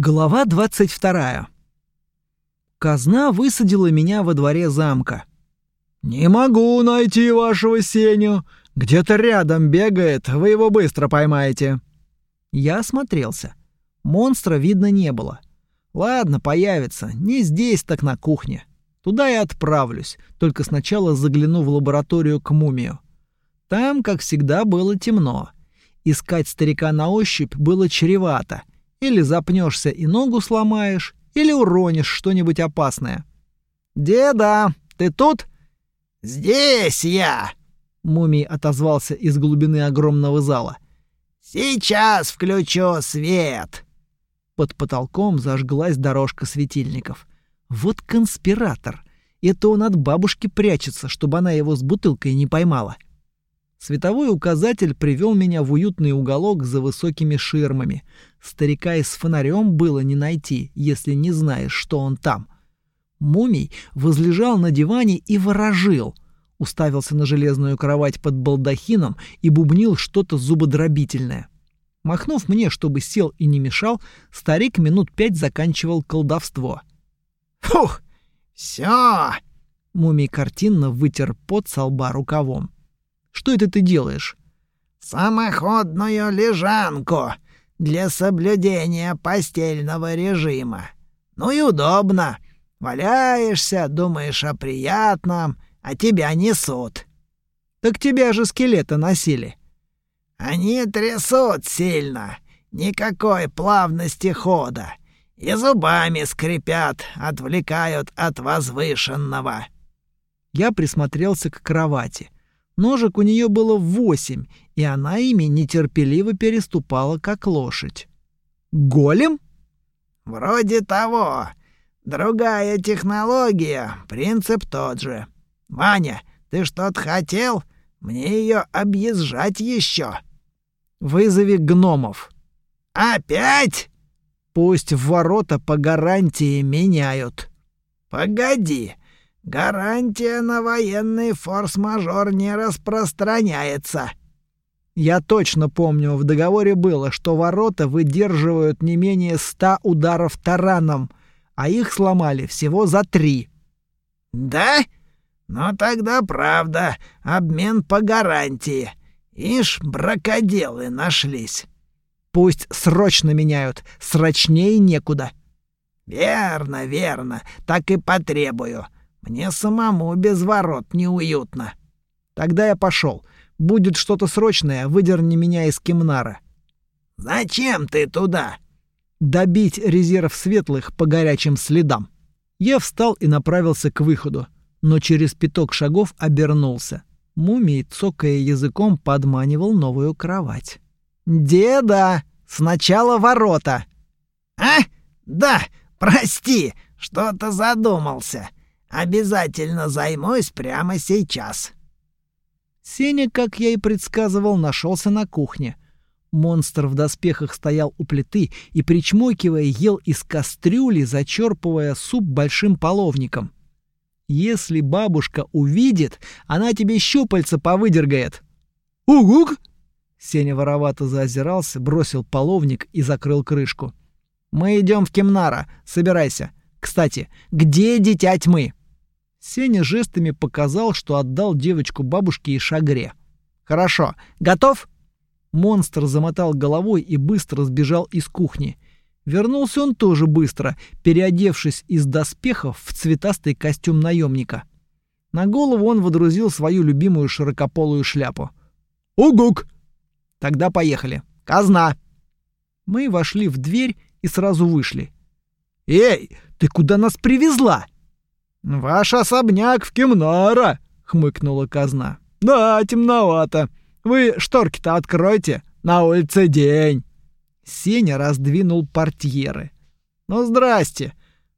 Глава 22. Казна высадила меня во дворе замка. «Не могу найти вашего Сеню. Где-то рядом бегает, вы его быстро поймаете». Я осмотрелся. Монстра видно не было. Ладно, появится. Не здесь, так на кухне. Туда и отправлюсь, только сначала загляну в лабораторию к мумию. Там, как всегда, было темно. Искать старика на ощупь было чревато — или запнешься и ногу сломаешь, или уронишь что-нибудь опасное. «Деда, ты тут?» «Здесь я!» — мумий отозвался из глубины огромного зала. «Сейчас включу свет!» Под потолком зажглась дорожка светильников. Вот конспиратор. Это он от бабушки прячется, чтобы она его с бутылкой не поймала. — Световой указатель привел меня в уютный уголок за высокими ширмами. Старика и с фонарем было не найти, если не знаешь, что он там. Мумий возлежал на диване и ворожил. Уставился на железную кровать под балдахином и бубнил что-то зубодробительное. Махнув мне, чтобы сел и не мешал, старик минут пять заканчивал колдовство. «Фух! Все!» Мумий картинно вытер пот со лба рукавом. Что это ты делаешь?» «Самоходную лежанку для соблюдения постельного режима. Ну и удобно. Валяешься, думаешь о приятном, а тебя несут». «Так тебя же скелета носили». «Они трясут сильно, никакой плавности хода, и зубами скрипят, отвлекают от возвышенного». Я присмотрелся к кровати — Ножек у нее было восемь, и она ими нетерпеливо переступала, как лошадь. «Голем?» «Вроде того. Другая технология, принцип тот же. Ваня, ты что-то хотел? Мне ее объезжать еще. «Вызови гномов». «Опять?» «Пусть в ворота по гарантии меняют». «Погоди, Гарантия на военный форс-мажор не распространяется. Я точно помню, в договоре было, что ворота выдерживают не менее ста ударов тараном, а их сломали всего за три. Да? Ну тогда правда, обмен по гарантии. Ишь, бракоделы нашлись. Пусть срочно меняют, срочнее некуда. Верно, верно, так и потребую. Мне самому без ворот неуютно. Тогда я пошел. Будет что-то срочное, выдерни меня из Кимнара. Зачем ты туда? Добить резерв светлых по горячим следам. Я встал и направился к выходу, но через пяток шагов обернулся. Мумий, цокая языком, подманивал новую кровать. «Деда! Сначала ворота!» «А? Да, прости, что-то задумался. Обязательно займусь прямо сейчас. Сеня, как я и предсказывал, нашелся на кухне. Монстр в доспехах стоял у плиты и, причмокивая, ел из кастрюли, зачерпывая суп большим половником. Если бабушка увидит, она тебе щупальца повыдергает. «Угук!» Сеня воровато заозирался, бросил половник и закрыл крышку. «Мы идем в Кемнара. Собирайся. Кстати, где дитя тьмы?» Сеня жестами показал, что отдал девочку бабушке и шагре. «Хорошо. Готов?» Монстр замотал головой и быстро сбежал из кухни. Вернулся он тоже быстро, переодевшись из доспехов в цветастый костюм наемника. На голову он водрузил свою любимую широкополую шляпу. «Угук!» «Тогда поехали. Казна!» Мы вошли в дверь и сразу вышли. «Эй, ты куда нас привезла?» «Ваш особняк в Кемнара!» — хмыкнула казна. «Да, темновато. Вы шторки-то откройте. На улице день». Сеня раздвинул портьеры. «Ну, здрасте!»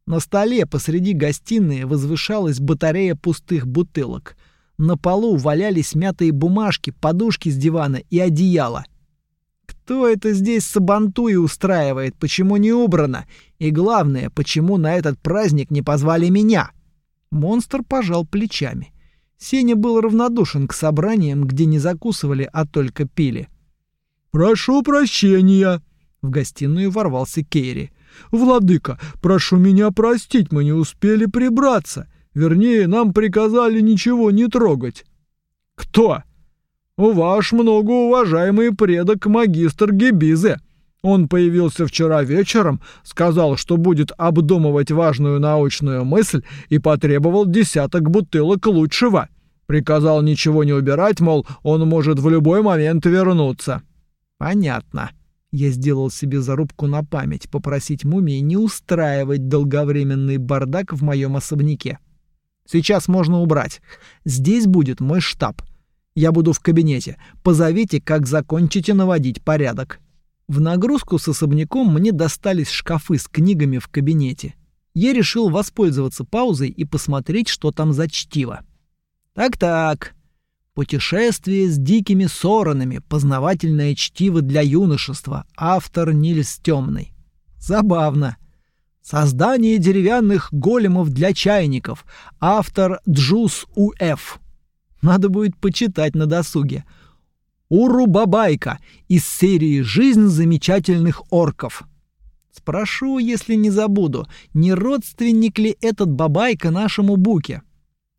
На столе посреди гостиной возвышалась батарея пустых бутылок. На полу валялись мятые бумажки, подушки с дивана и одеяло. Кто это здесь сабантуи устраивает, почему не убрано? И главное, почему на этот праздник не позвали меня?» Монстр пожал плечами. Сеня был равнодушен к собраниям, где не закусывали, а только пили. «Прошу прощения!» В гостиную ворвался Кейри. «Владыка, прошу меня простить, мы не успели прибраться. Вернее, нам приказали ничего не трогать». «Кто?» «Ваш многоуважаемый предок магистр Гебизе. Он появился вчера вечером, сказал, что будет обдумывать важную научную мысль и потребовал десяток бутылок лучшего. Приказал ничего не убирать, мол, он может в любой момент вернуться». «Понятно». Я сделал себе зарубку на память попросить мумии не устраивать долговременный бардак в моем особняке. Сейчас можно убрать. Здесь будет мой штаб. Я буду в кабинете. Позовите, как закончите наводить порядок. В нагрузку с особняком мне достались шкафы с книгами в кабинете. Я решил воспользоваться паузой и посмотреть, что там за чтиво. Так-так. Путешествие с дикими соронами. Познавательное чтиво для юношества. Автор Нильс Темный. Забавно. Создание деревянных големов для чайников. Автор Джус У.Ф. Надо будет почитать на досуге. Уру-бабайка из серии «Жизнь замечательных орков». Спрошу, если не забуду, не родственник ли этот бабайка нашему Буке?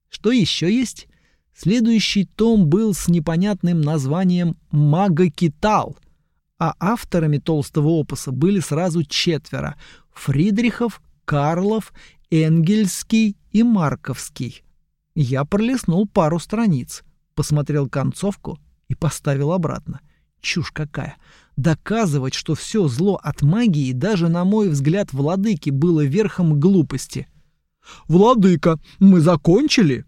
Что еще есть? Следующий том был с непонятным названием «Мага-Китал», а авторами толстого опуса были сразу четверо — Фридрихов, Карлов, Энгельский и Марковский. Я пролистнул пару страниц, посмотрел концовку и поставил обратно. Чушь какая! Доказывать, что все зло от магии, даже на мой взгляд, владыки, было верхом глупости. «Владыка, мы закончили?»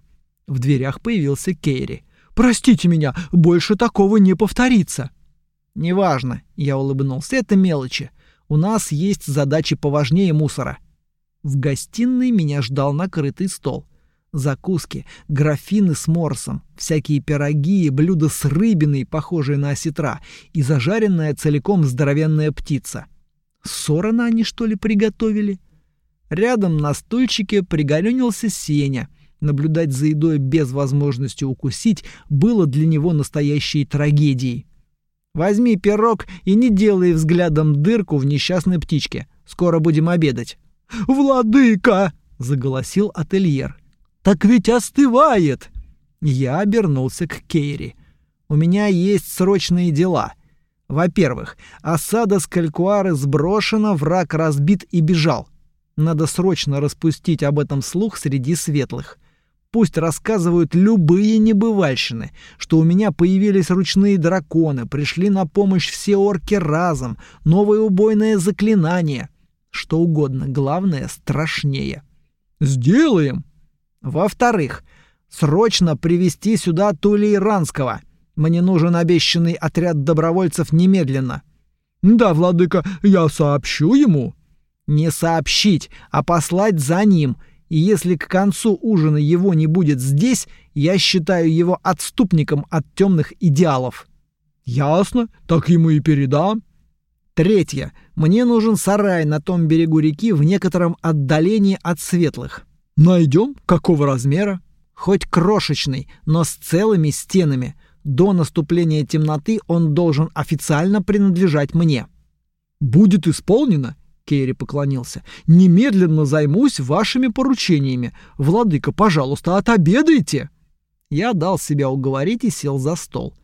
В дверях появился Кейри. «Простите меня, больше такого не повторится». «Неважно», — я улыбнулся, — «это мелочи. У нас есть задачи поважнее мусора». В гостиной меня ждал накрытый стол. Закуски, графины с морсом, всякие пироги и блюда с рыбиной, похожие на осетра, и зажаренная целиком здоровенная птица. Сорона они, что ли, приготовили? Рядом на стульчике пригорюнился Сеня — Наблюдать за едой без возможности укусить было для него настоящей трагедией. Возьми пирог и не делай взглядом дырку в несчастной птичке. Скоро будем обедать. Владыка, заголосил ательер. Так ведь остывает. Я обернулся к Кейри. У меня есть срочные дела. Во-первых, осада с Калькуары сброшена, враг разбит и бежал. Надо срочно распустить об этом слух среди светлых. Пусть рассказывают любые небывальщины, что у меня появились ручные драконы, пришли на помощь все орки разом, новое убойное заклинание. Что угодно, главное страшнее. Сделаем. Во-вторых, срочно привести сюда Тули Иранского. Мне нужен обещанный отряд добровольцев немедленно. Да, владыка, я сообщу ему. Не сообщить, а послать за ним — и если к концу ужина его не будет здесь, я считаю его отступником от темных идеалов. Ясно, так ему и передам. Третье. Мне нужен сарай на том берегу реки в некотором отдалении от светлых. Найдем? Какого размера? Хоть крошечный, но с целыми стенами. До наступления темноты он должен официально принадлежать мне. Будет исполнено, Керри поклонился. «Немедленно займусь вашими поручениями. Владыка, пожалуйста, отобедайте!» Я дал себя уговорить и сел за стол.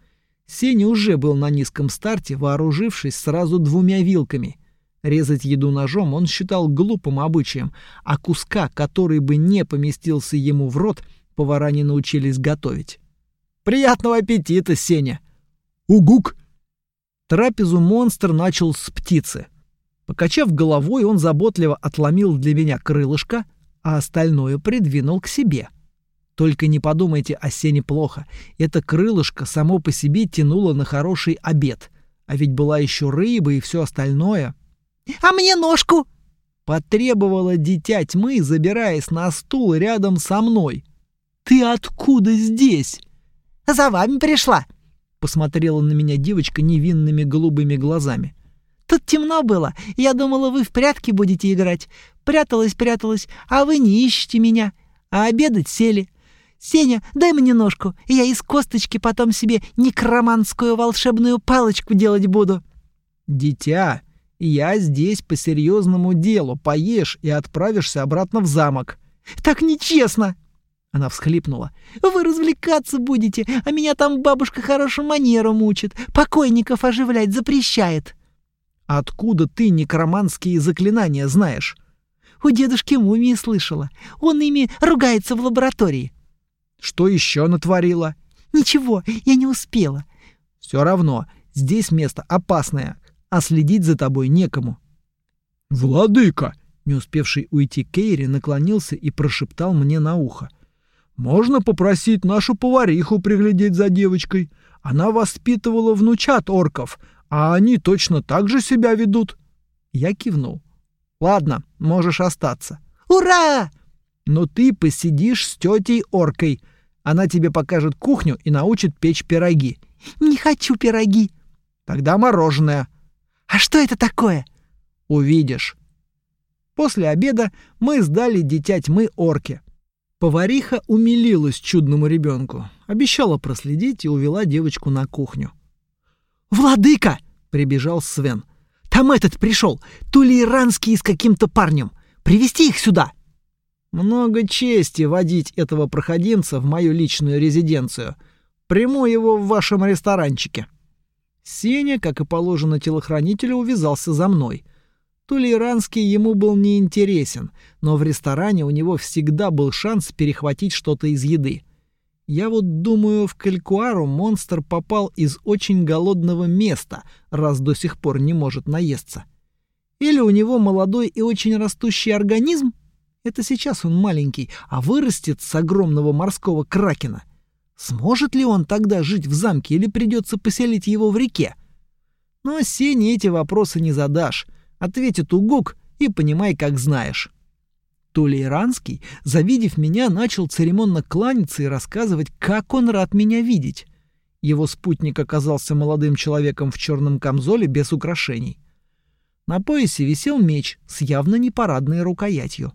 Сеня уже был на низком старте, вооружившись сразу двумя вилками. Резать еду ножом он считал глупым обычаем, а куска, который бы не поместился ему в рот, повара не научились готовить. «Приятного аппетита, Сеня!» «Угук!» Трапезу монстр начал с птицы — Покачав головой, он заботливо отломил для меня крылышко, а остальное придвинул к себе. Только не подумайте о сене плохо. Это крылышко само по себе тянуло на хороший обед. А ведь была еще рыба и все остальное. «А мне ножку!» Потребовала дитя тьмы, забираясь на стул рядом со мной. «Ты откуда здесь?» «За вами пришла!» Посмотрела на меня девочка невинными голубыми глазами. Тут темно было. Я думала, вы в прятки будете играть. Пряталась, пряталась, а вы не ищете меня. А обедать сели. Сеня, дай мне ножку, и я из косточки потом себе некроманскую волшебную палочку делать буду. Дитя, Я здесь по серьезному делу. Поешь и отправишься обратно в замок. Так нечестно. Она всхлипнула. «Вы развлекаться будете, а меня там бабушка хорошим манерам учит. Покойников оживлять запрещает». «Откуда ты некроманские заклинания знаешь?» «У дедушки Мумии слышала. Он ими ругается в лаборатории». «Что еще натворила?» «Ничего, я не успела». «Все равно, здесь место опасное, а следить за тобой некому». «Владыка!» Не успевший уйти Кейри наклонился и прошептал мне на ухо. Можно попросить нашу повариху приглядеть за девочкой. Она воспитывала внучат орков, а они точно так же себя ведут. Я кивнул. Ладно, можешь остаться. Ура! Но ты посидишь с тетей оркой. Она тебе покажет кухню и научит печь пироги. Не хочу пироги. Тогда мороженое. А что это такое? Увидишь. После обеда мы сдали дитя тьмы орке. Повариха умилилась чудному ребенку, обещала проследить и увела девочку на кухню. «Владыка!» — прибежал Свен. «Там этот пришел, то ли иранский с каким-то парнем. Привести их сюда!» «Много чести водить этого проходимца в мою личную резиденцию. Приму его в вашем ресторанчике». Сеня, как и положено телохранителю, увязался за мной — Толеранский ему был неинтересен, но в ресторане у него всегда был шанс перехватить что-то из еды. Я вот думаю, в Калькуару монстр попал из очень голодного места, раз до сих пор не может наесться. Или у него молодой и очень растущий организм? Это сейчас он маленький, а вырастет с огромного морского кракена. Сможет ли он тогда жить в замке или придется поселить его в реке? Но Сене эти вопросы не задашь ответит Угук и понимай, как знаешь. Толейранский, завидев меня, начал церемонно кланяться и рассказывать, как он рад меня видеть. Его спутник оказался молодым человеком в черном камзоле без украшений. На поясе висел меч с явно непарадной рукоятью.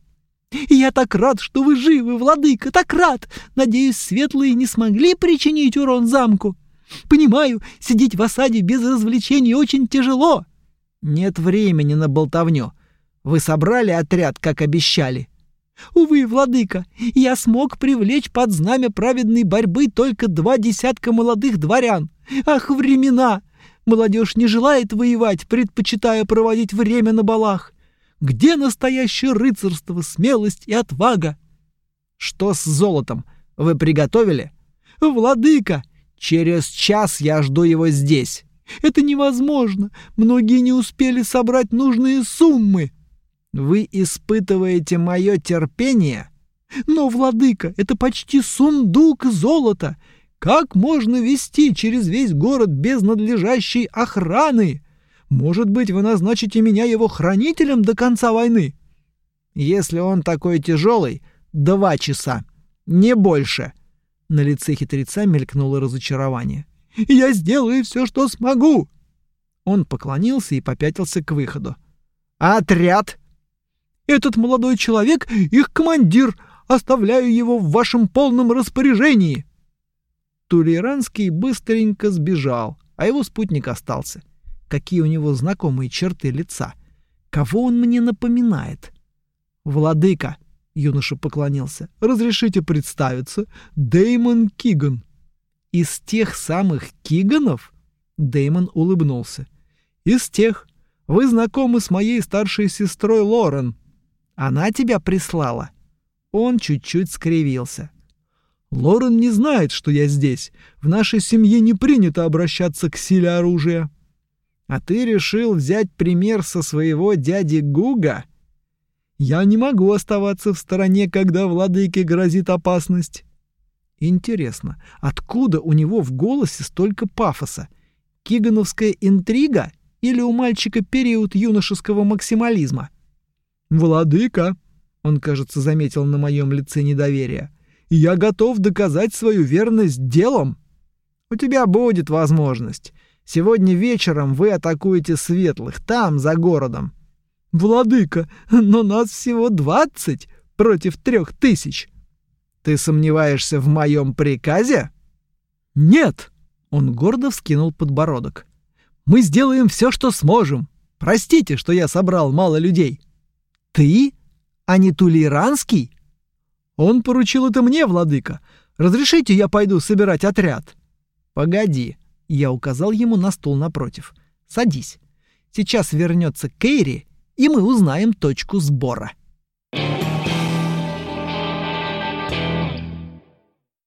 «Я так рад, что вы живы, владыка, так рад! Надеюсь, светлые не смогли причинить урон замку. Понимаю, сидеть в осаде без развлечений очень тяжело. Нет времени на болтовню. Вы собрали отряд, как обещали. Увы, владыка, я смог привлечь под знамя праведной борьбы только два десятка молодых дворян. Ах, времена! Молодежь не желает воевать, предпочитая проводить время на балах. Где настоящее рыцарство, смелость и отвага? Что с золотом? Вы приготовили? Владыка, через час я жду его здесь. Это невозможно. Многие не успели собрать нужные суммы. Вы испытываете мое терпение? Но, владыка, это почти сундук золота. Как можно вести через весь город без надлежащей охраны? Может быть, вы назначите меня его хранителем до конца войны? Если он такой тяжелый, два часа, не больше. На лице хитреца мелькнуло разочарование. Я сделаю все, что смогу!» Он поклонился и попятился к выходу. «Отряд!» «Этот молодой человек — их командир. Оставляю его в вашем полном распоряжении!» Тулеранский быстренько сбежал, а его спутник остался. Какие у него знакомые черты лица. Кого он мне напоминает? «Владыка!» — юноша поклонился. «Разрешите представиться? Деймон Киган!» Из тех самых Киганов? Дэймон улыбнулся. Из тех. Вы знакомы с моей старшей сестрой Лорен. Она тебя прислала. Он чуть-чуть скривился. Лорен не знает, что я здесь. В нашей семье не принято обращаться к силе оружия. А ты решил взять пример со своего дяди Гуга? Я не могу оставаться в стороне, когда владыке грозит опасность. Интересно, откуда у него в голосе столько пафоса? Кигановская интрига или у мальчика период юношеского максимализма? «Владыка», — он, кажется, заметил на моем лице недоверие, — «я готов доказать свою верность делом». «У тебя будет возможность. Сегодня вечером вы атакуете светлых, там, за городом». «Владыка, но нас всего двадцать против трех тысяч». Ты сомневаешься в моем приказе? Нет. Он гордо вскинул подбородок. Мы сделаем все, что сможем. Простите, что я собрал мало людей». «Ты? А не Тулеранский?» «Он поручил это мне, владыка. Разрешите, я пойду собирать отряд?» «Погоди», — я указал ему на стул напротив. «Садись. Сейчас вернется Кейри, и мы узнаем точку сбора». Thank.